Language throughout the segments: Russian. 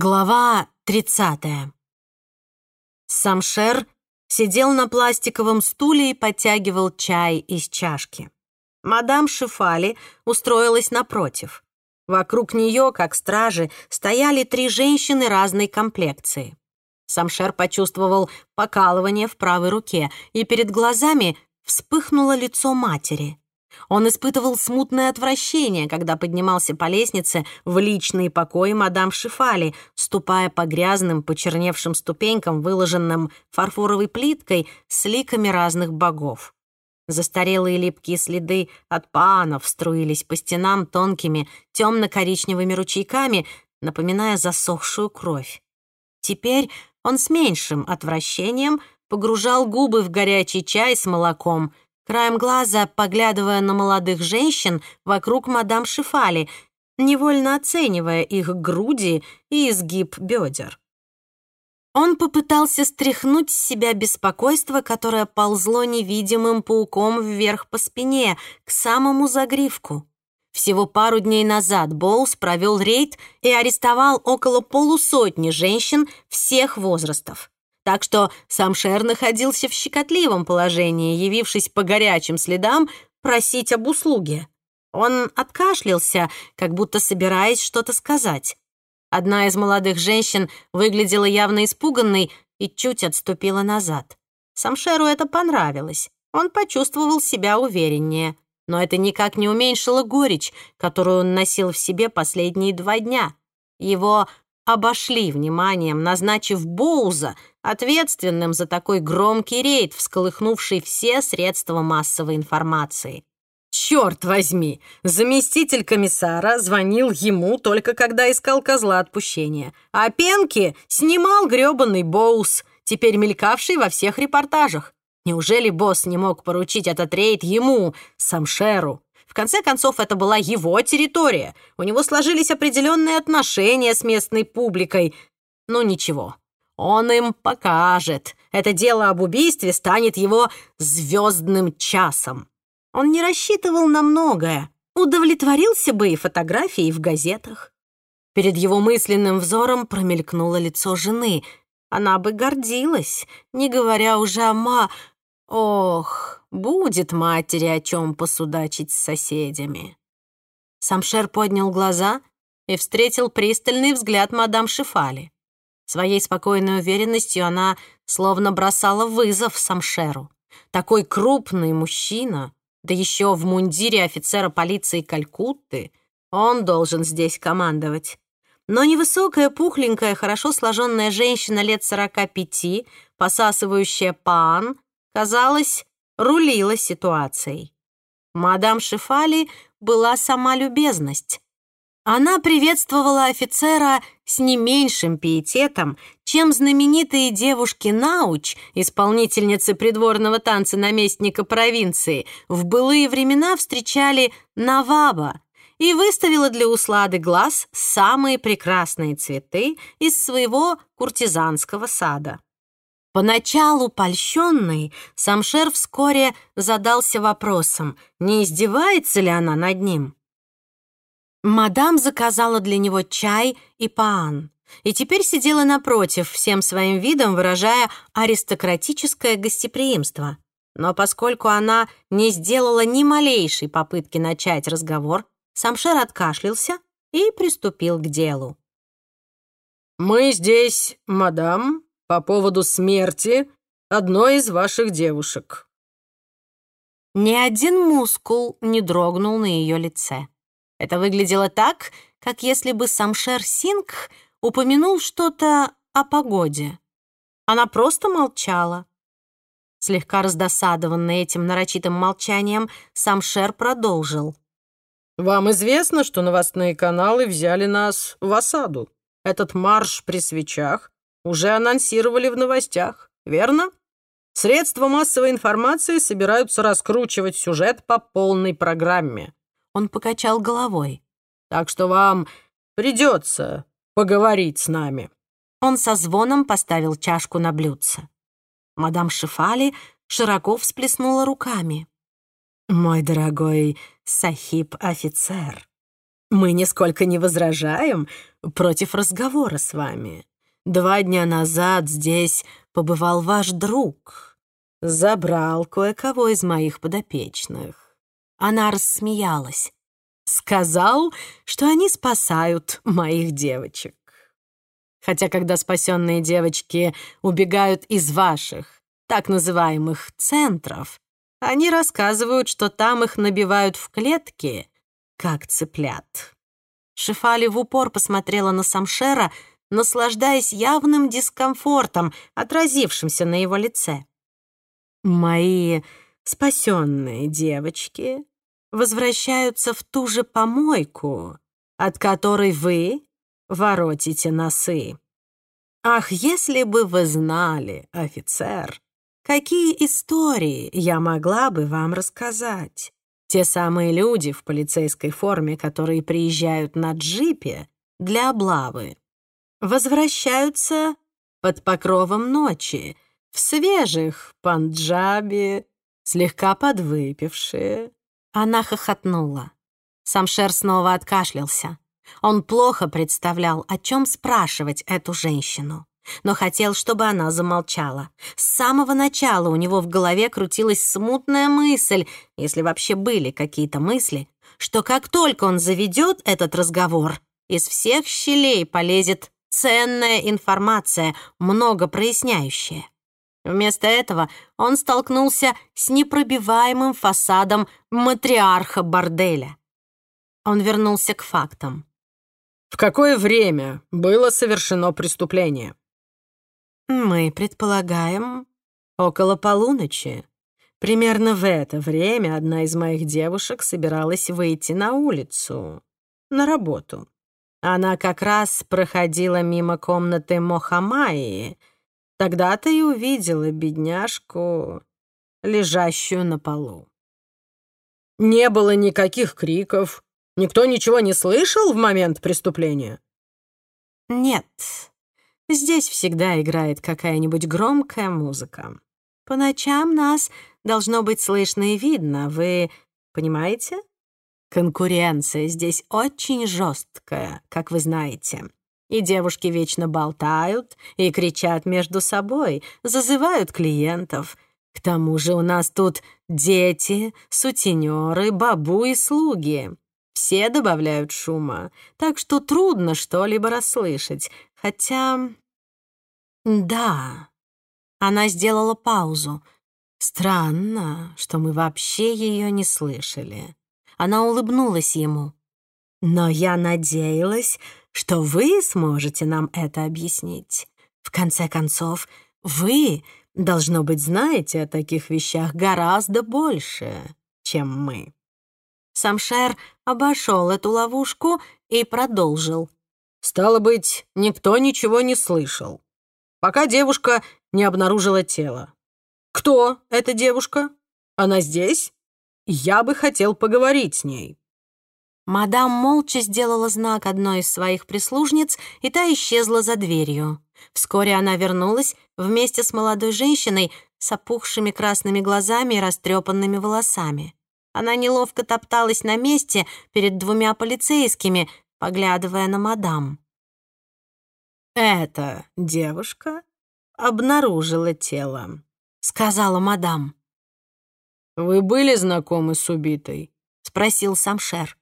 Глава 30. Самшер сидел на пластиковом стуле и подтягивал чай из чашки. Мадам Шифали устроилась напротив. Вокруг нее, как стражи, стояли три женщины разной комплекции. Самшер почувствовал покалывание в правой руке, и перед глазами вспыхнуло лицо матери. Он испытывал смутное отвращение, когда поднимался по лестнице в личные покои мадам Шифали, ступая по грязным, почерневшим ступенькам, выложенным фарфоровой плиткой с ликами разных богов. Застарелые липкие следы от панов струились по стенам тонкими темно-коричневыми ручейками, напоминая засохшую кровь. Теперь он с меньшим отвращением погружал губы в горячий чай с молоком — краем глаза поглядывая на молодых женщин вокруг мадам Шифали, невольно оценивая их груди и изгиб бедер. Он попытался стряхнуть с себя беспокойство, которое ползло невидимым пауком вверх по спине, к самому загривку. Всего пару дней назад Боус провел рейд и арестовал около полусотни женщин всех возрастов. Так что сам Шер находился в щекотливом положении, явившись по горячим следам просить об услуге. Он откашлялся, как будто собираясь что-то сказать. Одна из молодых женщин выглядела явно испуганной и чуть отступила назад. Самшеру это понравилось. Он почувствовал себя увереннее. Но это никак не уменьшило горечь, которую он носил в себе последние два дня. Его обошли вниманием, назначив Боуза ответственным за такой громкий рейд, всколыхнувший все средства массовой информации. Черт возьми, заместитель комиссара звонил ему только когда искал козла отпущения, а Пенки снимал грёбаный Боус, теперь мелькавший во всех репортажах. Неужели босс не мог поручить этот рейд ему, Самшеру? В конце концов, это была его территория. У него сложились определенные отношения с местной публикой. Ну ничего, он им покажет. Это дело об убийстве станет его звездным часом. Он не рассчитывал на многое. Удовлетворился бы и фотографией в газетах. Перед его мысленным взором промелькнуло лицо жены. Она бы гордилась, не говоря уже о ма... Ох, будет матери о чем посудачить с соседями. Самшер поднял глаза и встретил пристальный взгляд мадам Шифали. Своей спокойной уверенностью она словно бросала вызов Самшеру. Такой крупный мужчина, да еще в мундире офицера полиции Калькутты, он должен здесь командовать. Но невысокая, пухленькая, хорошо сложенная женщина лет сорока пяти, посасывающая пан, казалось, рулила ситуацией. Мадам Шифали была сама любезность. Она приветствовала офицера с не меньшим пиететом, чем знаменитые девушки Науч, исполнительницы придворного танца наместника провинции, в былые времена встречали Наваба и выставила для услады глаз самые прекрасные цветы из своего куртизанского сада. Поначалу польщенный, Самшер вскоре задался вопросом, не издевается ли она над ним. Мадам заказала для него чай и паан, и теперь сидела напротив, всем своим видом выражая аристократическое гостеприимство. Но поскольку она не сделала ни малейшей попытки начать разговор, Самшер откашлялся и приступил к делу. «Мы здесь, мадам, по поводу смерти одной из ваших девушек». Ни один мускул не дрогнул на ее лице. Это выглядело так, как если бы Самшер Синг упомянул что-то о погоде. Она просто молчала. Слегка раздосадованный этим нарочитым молчанием, Самшер продолжил. «Вам известно, что новостные каналы взяли нас в осаду? Этот марш при свечах уже анонсировали в новостях, верно? Средства массовой информации собираются раскручивать сюжет по полной программе. Он покачал головой. Так что вам придется поговорить с нами. Он со звоном поставил чашку на блюдце. Мадам Шифали широко всплеснула руками. «Мой дорогой сахиб-офицер, Мы нисколько не возражаем против разговора с вами. Два дня назад здесь побывал ваш друг. Забрал кое-кого из моих подопечных. Она рассмеялась. Сказал, что они спасают моих девочек. Хотя когда спасенные девочки убегают из ваших так называемых центров, они рассказывают, что там их набивают в клетки, как цыплят. Шифали в упор посмотрела на Самшера, наслаждаясь явным дискомфортом, отразившимся на его лице. «Мои спасенные девочки возвращаются в ту же помойку, от которой вы воротите носы. Ах, если бы вы знали, офицер, какие истории я могла бы вам рассказать. Те самые люди в полицейской форме, которые приезжают на джипе для облавы, возвращаются под покровом ночи, в свежих панджаби, слегка подвыпившие. Она хохотнула. Самшер снова откашлялся. Он плохо представлял, о чем спрашивать эту женщину, но хотел, чтобы она замолчала. С самого начала у него в голове крутилась смутная мысль, если вообще были какие-то мысли, что как только он заведет этот разговор, из всех щелей полезет ценная информация, много проясняющая. Вместо этого он столкнулся с непробиваемым фасадом матриарха борделя. Он вернулся к фактам. В какое время было совершено преступление? Мы предполагаем, около полуночи. Примерно в это время одна из моих девушек собиралась выйти на улицу, на работу. Она как раз проходила мимо комнаты Мохамаи. Тогда-то и увидела бедняжку, лежащую на полу. Не было никаких криков, Никто ничего не слышал в момент преступления? Нет. Здесь всегда играет какая-нибудь громкая музыка. По ночам нас должно быть слышно и видно. Вы понимаете? Конкуренция здесь очень жесткая, как вы знаете. И девушки вечно болтают и кричат между собой, зазывают клиентов. К тому же у нас тут дети, сутенеры, бабу и слуги. Все добавляют шума, так что трудно что-либо расслышать. Хотя... Да, она сделала паузу. Странно, что мы вообще ее не слышали. Она улыбнулась ему. Но я надеялась, что вы сможете нам это объяснить. В конце концов, вы, должно быть, знаете о таких вещах гораздо больше, чем мы. Самшер обошел эту ловушку и продолжил. «Стало быть, никто ничего не слышал, пока девушка не обнаружила тело. Кто эта девушка? Она здесь? Я бы хотел поговорить с ней». Мадам молча сделала знак одной из своих прислужниц, и та исчезла за дверью. Вскоре она вернулась вместе с молодой женщиной с опухшими красными глазами и растрепанными волосами. Она неловко топталась на месте перед двумя полицейскими, поглядывая на мадам. «Эта девушка обнаружила тело», — сказала мадам. «Вы были знакомы с убитой?» — спросил Самшер.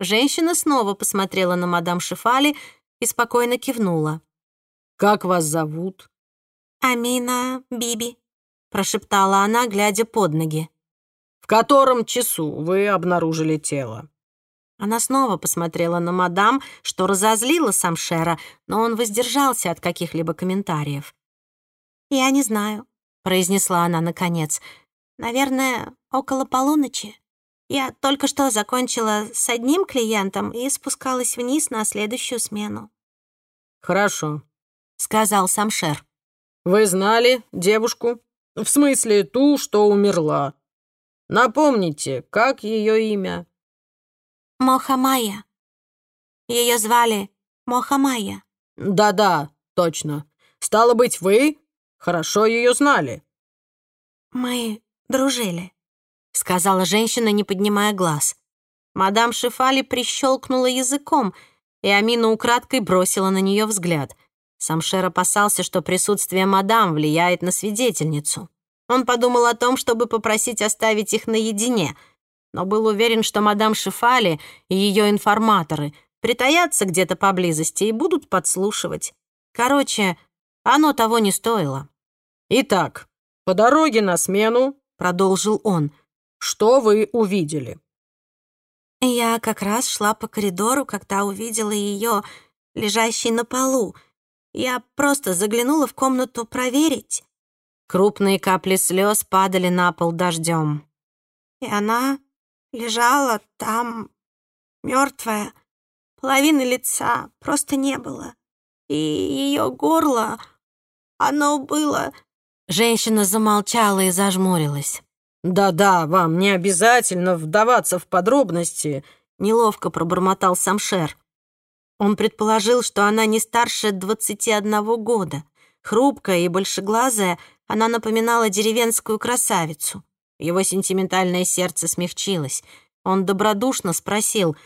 Женщина снова посмотрела на мадам Шифали и спокойно кивнула. «Как вас зовут?» «Амина Биби», — прошептала она, глядя под ноги котором часу вы обнаружили тело?» Она снова посмотрела на мадам, что разозлила Самшера, но он воздержался от каких-либо комментариев. «Я не знаю», — произнесла она наконец. «Наверное, около полуночи. Я только что закончила с одним клиентом и спускалась вниз на следующую смену». «Хорошо», — сказал Самшер. «Вы знали девушку? В смысле, ту, что умерла?» Напомните, как ее имя?» «Мохамая. Ее звали Мохамая». «Да-да, точно. Стало быть, вы хорошо ее знали». «Мы дружили», — сказала женщина, не поднимая глаз. Мадам Шифали прищелкнула языком, и Амина украдкой бросила на нее взгляд. Самшер опасался, что присутствие мадам влияет на свидетельницу. Он подумал о том, чтобы попросить оставить их наедине, но был уверен, что мадам Шифали и ее информаторы притаятся где-то поблизости и будут подслушивать. Короче, оно того не стоило. «Итак, по дороге на смену», — продолжил он, — «что вы увидели?» Я как раз шла по коридору, когда увидела ее лежащей на полу. Я просто заглянула в комнату проверить. Крупные капли слез падали на пол дождем. И она лежала там, мертвая. Половины лица просто не было. И ее горло, оно было... Женщина замолчала и зажмурилась. «Да-да, вам не обязательно вдаваться в подробности», — неловко пробормотал Самшер. Он предположил, что она не старше двадцати одного года. Хрупкая и большеглазая, она напоминала деревенскую красавицу. Его сентиментальное сердце смягчилось. Он добродушно спросил,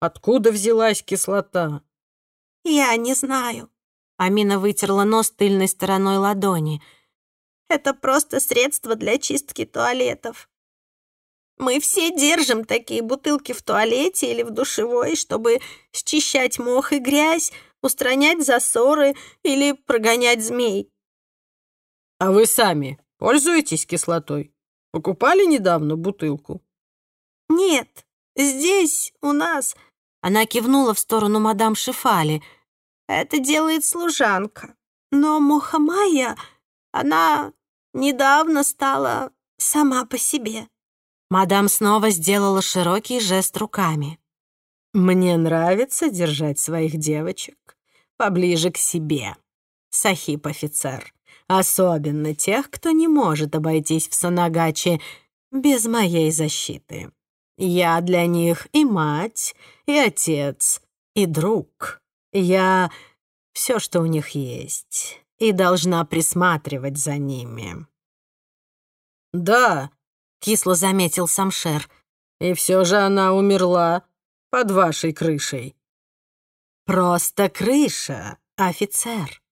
«Откуда взялась кислота?» «Я не знаю». Амина вытерла нос тыльной стороной ладони — это просто средство для чистки туалетов. Мы все держим такие бутылки в туалете или в душевой, чтобы счищать мох и грязь, устранять засоры или прогонять змей. А вы сами пользуетесь кислотой? Покупали недавно бутылку? Нет, здесь у нас... Она кивнула в сторону мадам Шифали. Это делает служанка. Но Мохамая, она недавно стала сама по себе». Мадам снова сделала широкий жест руками. «Мне нравится держать своих девочек поближе к себе, Сахип-офицер, особенно тех, кто не может обойтись в Санагаче без моей защиты. Я для них и мать, и отец, и друг. Я все, что у них есть и должна присматривать за ними». «Да», — кисло заметил Самшер. «И все же она умерла под вашей крышей». «Просто крыша, офицер.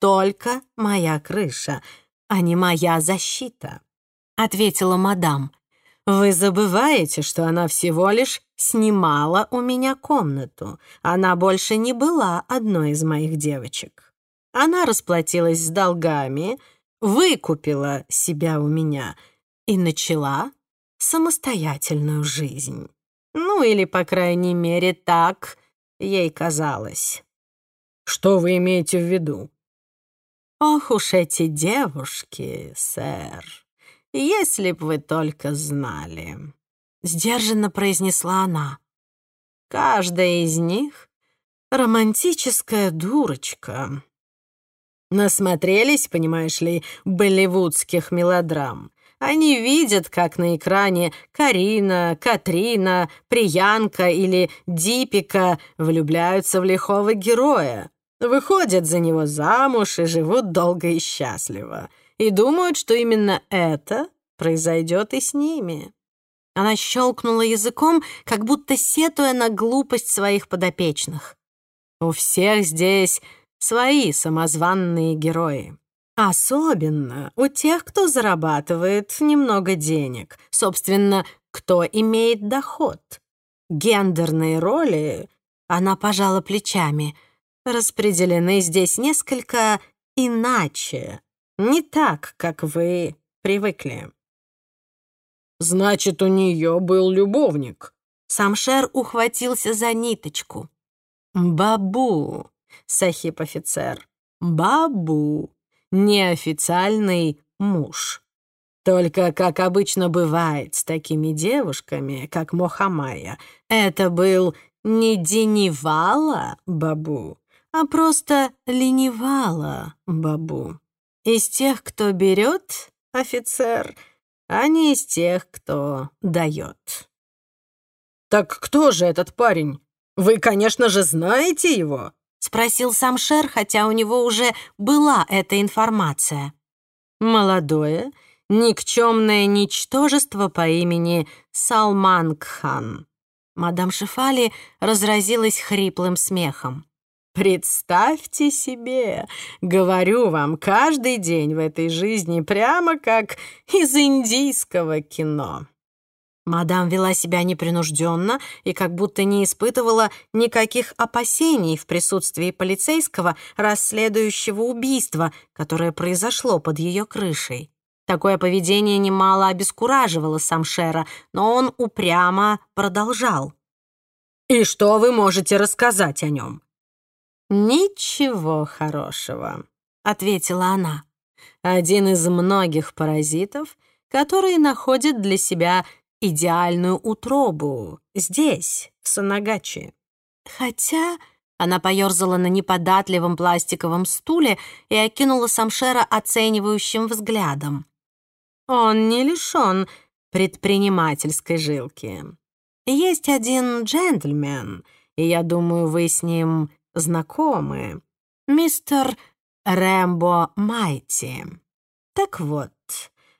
Только моя крыша, а не моя защита», — ответила мадам. «Вы забываете, что она всего лишь снимала у меня комнату. Она больше не была одной из моих девочек». Она расплатилась с долгами, выкупила себя у меня и начала самостоятельную жизнь. Ну, или, по крайней мере, так ей казалось. Что вы имеете в виду? Ох уж эти девушки, сэр, если б вы только знали. Сдержанно произнесла она. Каждая из них — романтическая дурочка, Насмотрелись, понимаешь ли, болливудских мелодрам. Они видят, как на экране Карина, Катрина, Приянка или Дипика влюбляются в лихого героя, выходят за него замуж и живут долго и счастливо. И думают, что именно это произойдет и с ними. Она щелкнула языком, как будто сетуя на глупость своих подопечных. У всех здесь свои самозванные герои. Особенно у тех, кто зарабатывает немного денег, собственно, кто имеет доход. Гендерные роли, она пожала плечами, распределены здесь несколько иначе, не так, как вы привыкли. «Значит, у нее был любовник». Самшер ухватился за ниточку. «Бабу, сахип-офицер. Бабу, неофициальный муж. Только, как обычно бывает с такими девушками, как Мохамая, это был не Денивала Бабу, а просто ленивала Бабу. Из тех, кто берет, офицер, а не из тех, кто дает. «Так кто же этот парень? Вы, конечно же, знаете его?» — спросил сам Шер, хотя у него уже была эта информация. Молодое, никчемное ничтожество по имени Салман Кхан. Мадам Шифали разразилась хриплым смехом. Представьте себе, говорю вам, каждый день в этой жизни прямо как из индийского кино. Мадам вела себя непринужденно и как будто не испытывала никаких опасений в присутствии полицейского, расследующего убийство, которое произошло под ее крышей. Такое поведение немало обескураживало Самшера, но он упрямо продолжал. «И что вы можете рассказать о нем?» «Ничего хорошего», — ответила она. «Один из многих паразитов, которые находят для себя идеальную утробу здесь, в Санагачи. Хотя она поёрзала на неподатливом пластиковом стуле и окинула Самшера оценивающим взглядом. Он не лишён предпринимательской жилки. Есть один джентльмен, и я думаю, вы с ним знакомы. Мистер Рэмбо Майти. Так вот,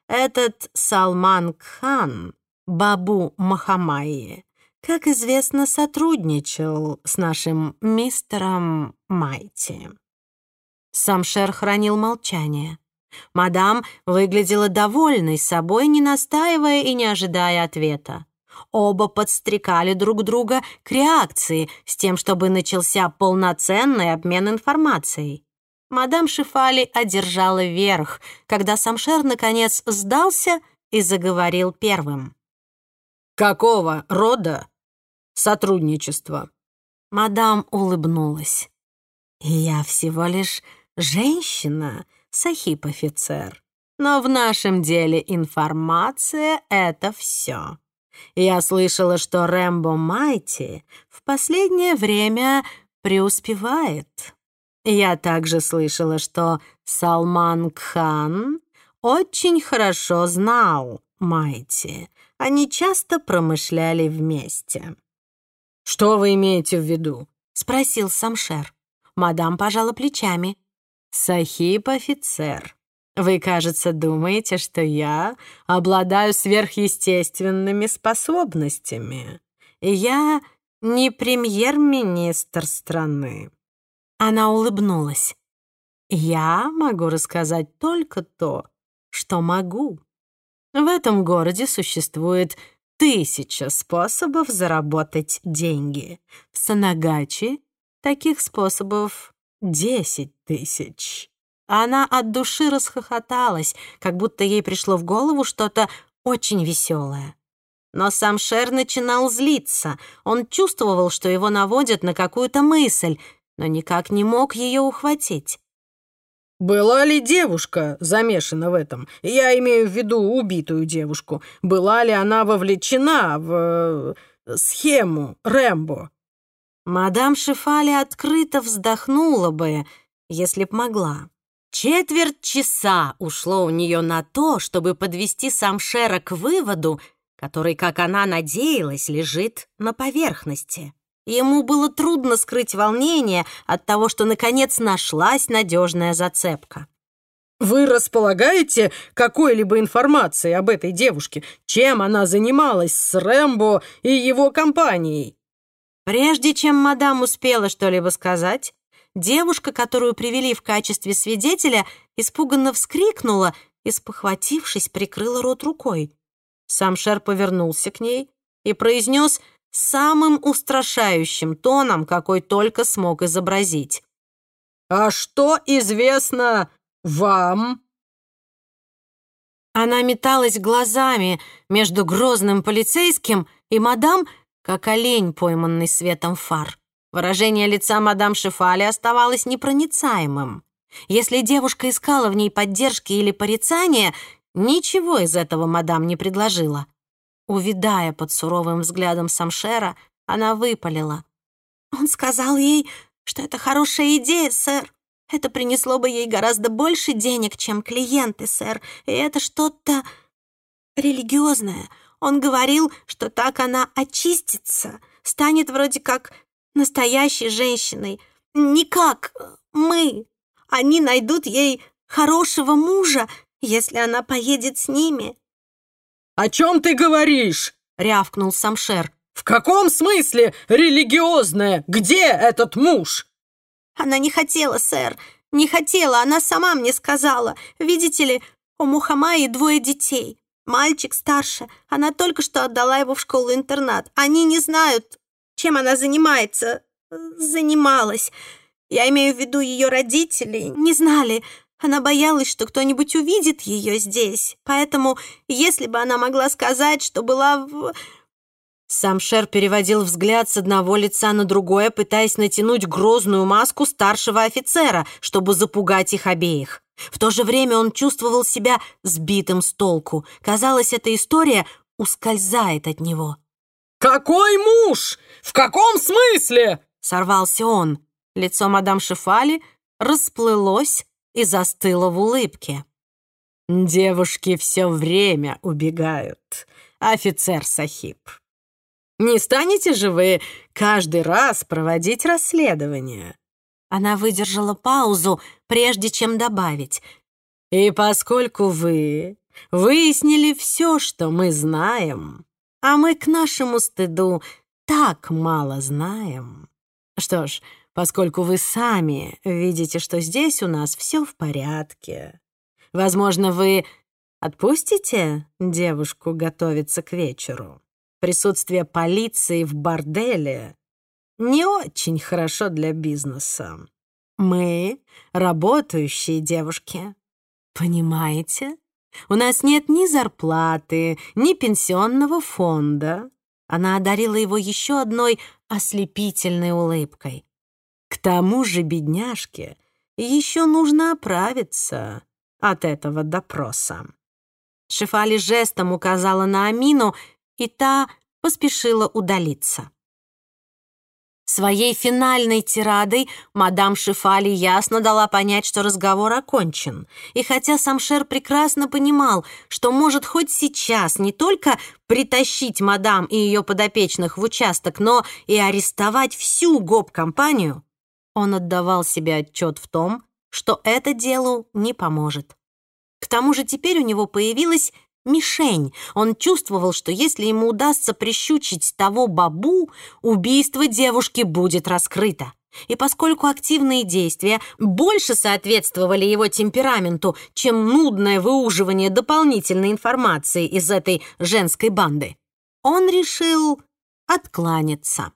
этот Салман Кхан Бабу Махамайи, как известно, сотрудничал с нашим мистером Майти. Самшер хранил молчание. Мадам выглядела довольной собой, не настаивая и не ожидая ответа. Оба подстрекали друг друга к реакции с тем, чтобы начался полноценный обмен информацией. Мадам Шифали одержала верх, когда Самшер наконец сдался и заговорил первым. Какого рода сотрудничество? Мадам улыбнулась. Я всего лишь женщина, сахип-офицер. Но в нашем деле информация — это все. Я слышала, что Рэмбо Майти в последнее время преуспевает. Я также слышала, что Салман Кхан очень хорошо знал Майти, они часто промышляли вместе. «Что вы имеете в виду?» — спросил Самшер. Мадам пожала плечами. «Сахиб-офицер, вы, кажется, думаете, что я обладаю сверхъестественными способностями. Я не премьер-министр страны». Она улыбнулась. «Я могу рассказать только то, что могу». В этом городе существует тысяча способов заработать деньги. В Санагачи таких способов десять тысяч. Она от души расхохоталась, как будто ей пришло в голову что-то очень веселое. Но сам Шер начинал злиться. Он чувствовал, что его наводят на какую-то мысль, но никак не мог ее ухватить. Была ли девушка замешана в этом? Я имею в виду убитую девушку. Была ли она вовлечена в э, схему Рэмбо? Мадам Шифали открыто вздохнула бы, если б могла. Четверть часа ушло у нее на то, чтобы подвести Самшера к выводу, который, как она надеялась, лежит на поверхности. Ему было трудно скрыть волнение от того, что, наконец, нашлась надежная зацепка. «Вы располагаете какой-либо информацией об этой девушке? Чем она занималась с Рэмбо и его компанией?» Прежде чем мадам успела что-либо сказать, девушка, которую привели в качестве свидетеля, испуганно вскрикнула и, спохватившись, прикрыла рот рукой. Сам Шер повернулся к ней и произнес самым устрашающим тоном, какой только смог изобразить. «А что известно вам?» Она металась глазами между грозным полицейским и мадам, как олень, пойманный светом фар. Выражение лица мадам Шифали оставалось непроницаемым. Если девушка искала в ней поддержки или порицания, ничего из этого мадам не предложила. Увидая под суровым взглядом Самшера, она выпалила. «Он сказал ей, что это хорошая идея, сэр. Это принесло бы ей гораздо больше денег, чем клиенты, сэр. И это что-то религиозное. Он говорил, что так она очистится, станет вроде как настоящей женщиной. Не как мы. Они найдут ей хорошего мужа, если она поедет с ними. «О чем ты говоришь?» — рявкнул Самшер. «В каком смысле религиозная? Где этот муж?» «Она не хотела, сэр. Не хотела, она сама мне сказала. Видите ли, у Мухамаи двое детей. Мальчик старше. Она только что отдала его в школу-интернат. Они не знают, чем она занимается. Занималась. Я имею в виду ее родители. Не знали. Она боялась, что кто-нибудь увидит ее здесь. Поэтому, если бы она могла сказать, что была в... Сам Шер переводил взгляд с одного лица на другое, пытаясь натянуть грозную маску старшего офицера, чтобы запугать их обеих. В то же время он чувствовал себя сбитым с толку. Казалось, эта история ускользает от него. «Какой муж? В каком смысле?» — сорвался он. Лицо мадам Шифали расплылось и застыло в улыбке. «Девушки все время убегают, офицер Сахиб. Не станете же вы каждый раз проводить расследование?» Она выдержала паузу, прежде чем добавить. «И поскольку вы выяснили все, что мы знаем, а мы к нашему стыду так мало знаем. Что ж, поскольку вы сами видите, что здесь у нас все в порядке, возможно, вы отпустите девушку готовиться к вечеру?» Присутствие полиции в борделе не очень хорошо для бизнеса. Мы — работающие девушки. Понимаете? У нас нет ни зарплаты, ни пенсионного фонда. Она одарила его еще одной ослепительной улыбкой. К тому же, бедняжке, еще нужно оправиться от этого допроса. Шефали жестом указала на Амину, и та поспешила удалиться. Своей финальной тирадой мадам Шифали ясно дала понять, что разговор окончен. И хотя Самшер прекрасно понимал, что может хоть сейчас не только притащить мадам и ее подопечных в участок, но и арестовать всю гоп-компанию, он отдавал себе отчет в том, что это делу не поможет. К тому же теперь у него появилась мишень. Он чувствовал, что если ему удастся прищучить того бабу, убийство девушки будет раскрыто. И поскольку активные действия больше соответствовали его темпераменту, чем нудное выуживание дополнительной информации из этой женской банды, он решил откланяться.